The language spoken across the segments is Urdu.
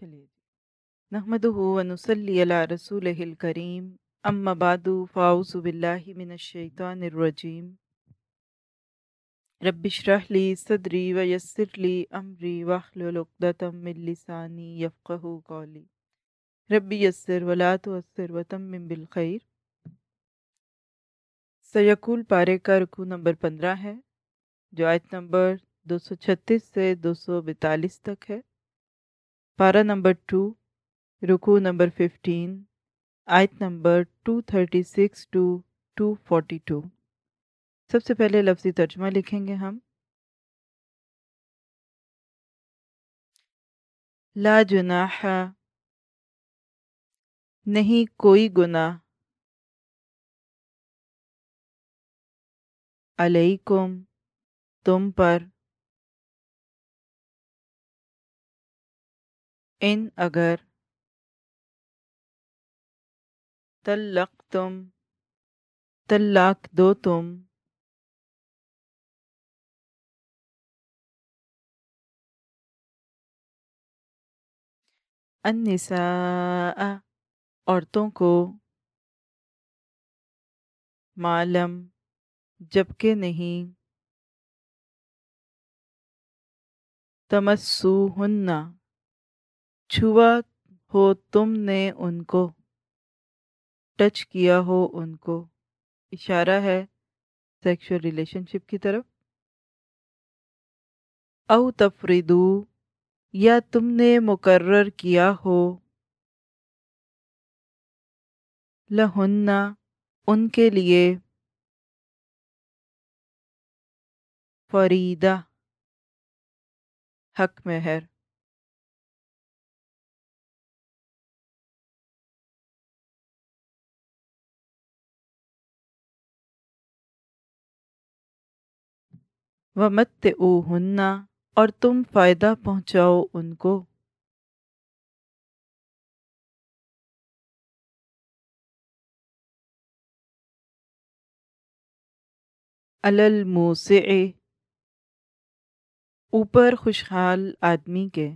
چلیے جی نحمدہ ونصلی علی رسولہ الکریم اما بعد، فاعوذ باللہ من الشیطان الرجیم رب اشرح لی صدری ویسر لی امری واحلل عقدۃ من لسانی یفقهوا قولی رب یسر ولا تعسر وتمم بالخیر سیقول پارے کا رکوع نمبر پندرہ ہے، جو آیت نمبر دو سو چھتیس سے دو سو بیتالیس تک ہے. پارا نمبر ٹو رکو نمبر ففٹین آیت number two thirty six two two forty two سب سے پہلے لفظی ترجمہ لکھیں گے ہم۔ لا جناح، نہیں کوئی گناہ۔ علیکم، تم پر۔ ان اگر طلق تم طلاق دو تم النساء، عورتوں کو معلم، جبکہ نہیں۔ تمسو ہننا چھوا ہو تم نے ان کو، ٹچ کیا ہو ان کو۔ اشارہ ہے سیکشل ریلیشن شپ کی طرف۔ او تفریدو، یا تم نے مقرر کیا ہو۔ لہنہ ان کے لیے۔ فریدہ، حق مہر ومت او ہننا اور تم فائدہ پہنچاؤ ان کو۔ الموسع۔ اوپر خوشحال آدمی کے۔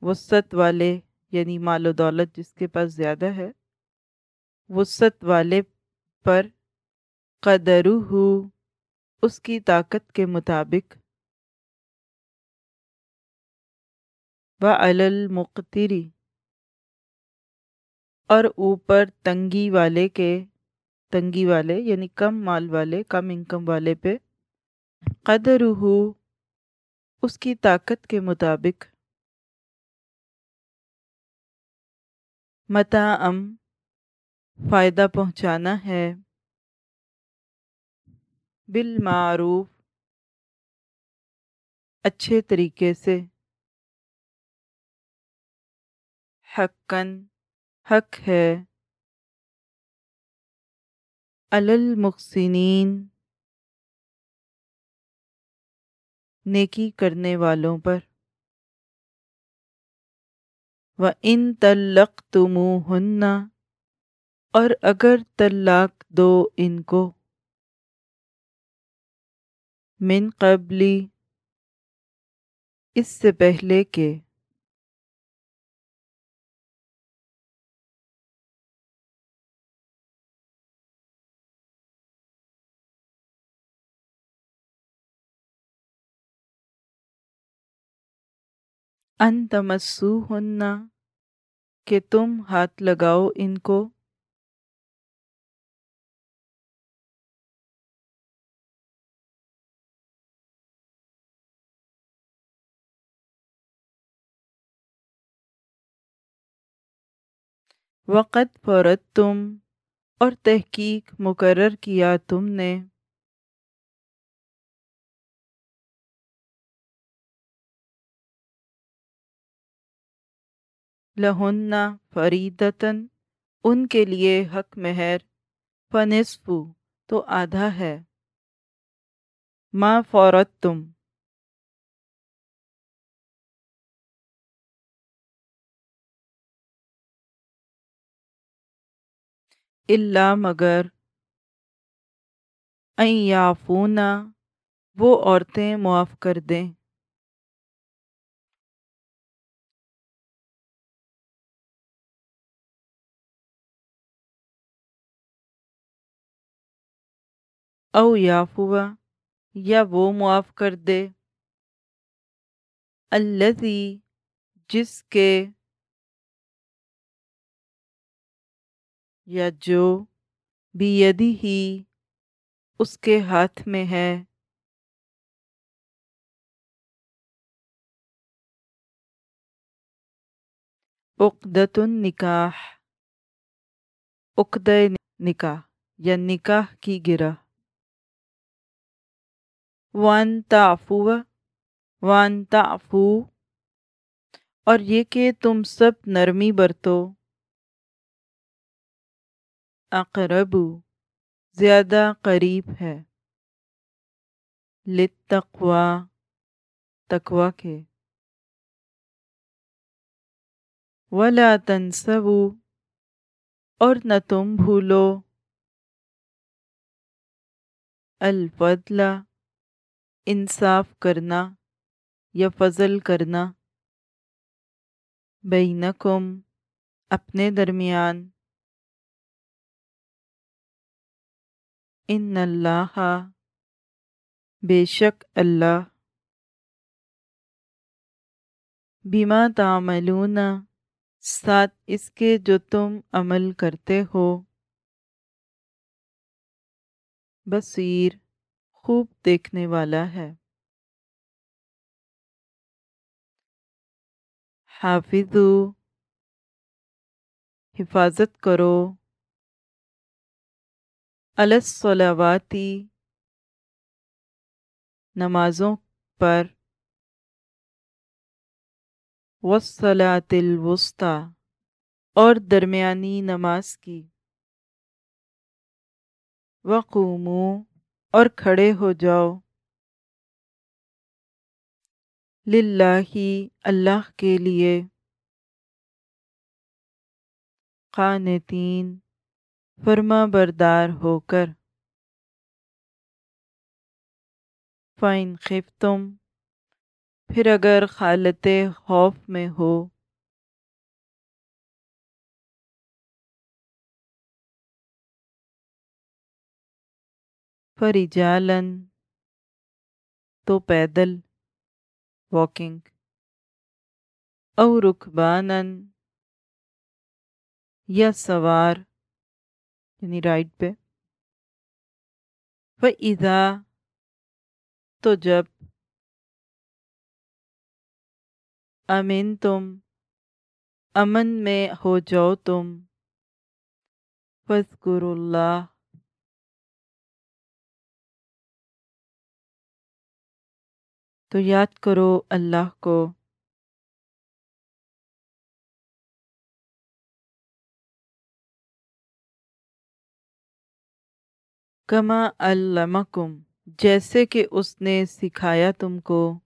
وسط والے یعنی مال و دولت جس کے پاس زیادہ ہے وسط والے پر قدرو ہو اس کی طاقت کے مطابق۔ و المقتری اور اوپر تنگی والے کے، تنگی والے یعنی کم مال والے، کم انکم والے پہ۔ قدر ہو اس کی طاقت کے مطابق۔ متا ام فائدہ پہنچانا ہے۔ بالمعروف۔ اچھے طریقے سے۔ حقن حق ہے۔ المحسنین نیکی کرنے والوں پر۔ و ان تلق اور اگر طلاق دو ان کو۔ من قبلی۔ اس سے پہلے کہ ان تمسو ہننا کہ تم ہاتھ لگاؤ ان کو۔ وقت فرت تم اور تحقیق مقرر کیا تم نے۔ لہنہ فریدتاً ان کے لیے حق مہر فنصفو تو آدھا ہے۔ ما فورت تم۔ اللہ مگر۔ یافونا وہ عورتیں معاف کر دیں۔ او یافوا یا وہ معاف کر دے۔ اللذی جس کے یا جو بیدی ہی اس کے ہاتھ میں ہے۔ عقدت النکاح عقد نکاح، یا نکاح کی گرہ۔ وان تعفو وان تعفو۔ اور یہ کہ تم سب نرمی برتو۔ اقربو زیادہ قریب ہے۔ لتقوا تقوا کے۔ ولا تنسبو اور نہ تم بھولو۔ الفضل، انصاف کرنا یا فضل کرنا۔ بینکم اپنے درمیان۔ ان اللہ بے شک اللہ بیما تعملون ساتھ اس کے جو تم عمل کرتے ہو۔ بصیر خوب دیکھنے والا ہے۔ حافظو، حفاظت کرو۔ الصلواتی نمازوں پر وصلاۃ الوسطی اور درمیانی نماز کی۔ وقومو اور کھڑے ہو جاؤ۔ للہ اللہ کے لیے۔ قانتین فرما بردار ہو کر۔ فائن خف تم پھر اگر خالت خوف میں ہو۔ فریجالن تو پیدل۔ واکنگ۔ او رکبانن یا سوار۔ یعنی رائٹ پہ۔ فَإِذَا تو جب امین تم امن میں ہو جاؤ تم۔ فَذْكُرُ اللہ تو یاد کرو اللہ کو۔ کما علمکم، جیسے کہ اس نے سکھایا تم کو۔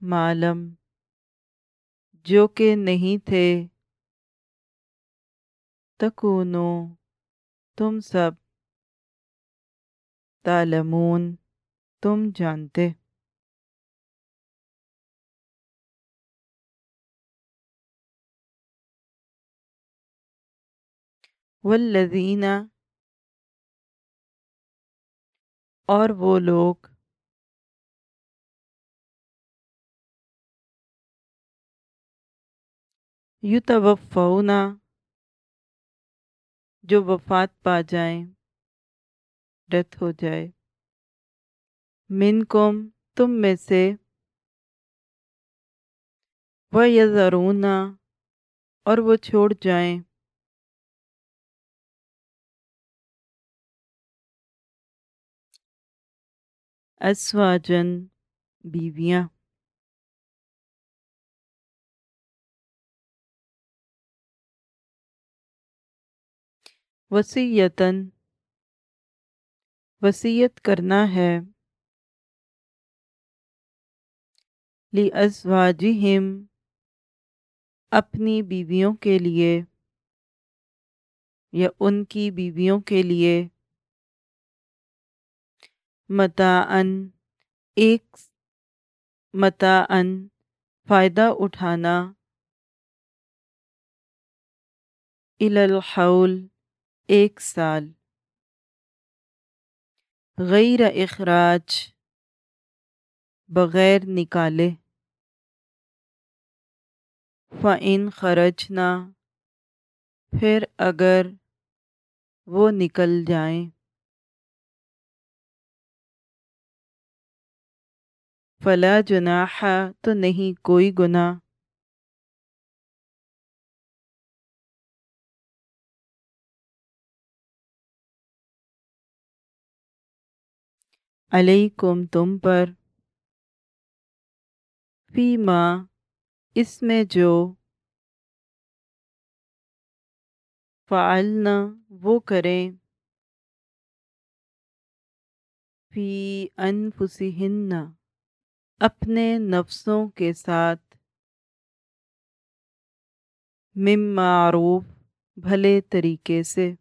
معلم، جو کہ نہیں تھے۔ تکونو، تم سب۔ تعلمون، تم جانتے۔ والذین اور وہ لوگ یتوفون جو وفات پا جائیں، ڈیتھ ہو جائے۔ منکم، تم میں سے وَيَذَرُونَ اور وہ چھوڑ جائیں۔ اسواجن بیویاں۔ وسیعتاً وسیعت کرنا ہے۔ لِأَزْوَاجِهِمْ اپنی بیویوں کے لیے۔ یا ان کی بیویوں کے لیے۔ متعن ایک متعن فائدہ اٹھانا۔ الحول، ایک سال۔ غیر اخراج، بغیر نکالے۔ فعن خرچ نہ پھر اگر وہ نکل جائیں۔ فلا جناح تو نہیں، کوئی گناہ۔ علیکم تم پر۔ فی ماں اس میں جو فعلنا وہ کریں۔ فی انفسہن۔ اپنے نفسوں کے ساتھ مم معروف بھلے طریقے سے۔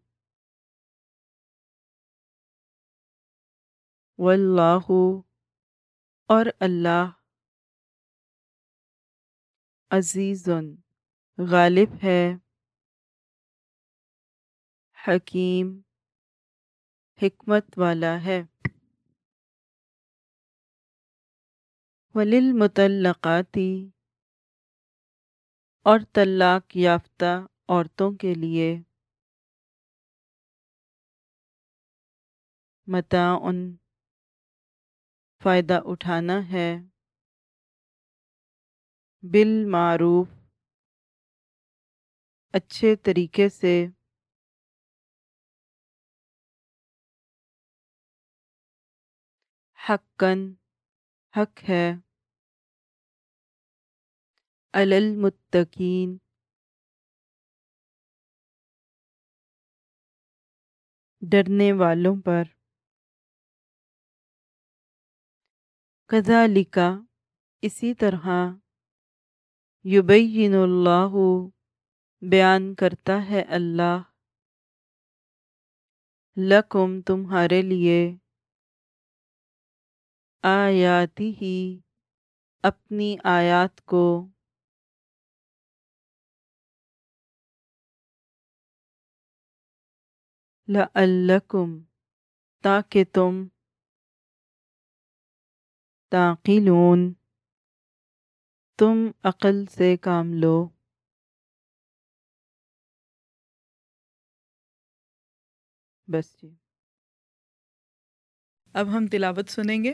واللہ اور اللہ عزیز، غالب ہے، حکیم، حکمت والا ہے۔ وللمطلقاتی اور طلاق یافتہ عورتوں کے لیے متعن فائدہ اٹھانا ہے۔ بالمعروف اچھے طریقے سے حقن حق ہے۔ المتقین ڈرنے والوں پر. کذالکا اسی طرح یبین اللہ بیان کرتا ہے اللہ لکم تمہارے لیے آیاتی ہی اپنی آیات کو لعلکم تاکہ تم تاقلون تم عقل سے کام لو بس جی۔ اب ہم تلاوت سنیں گے۔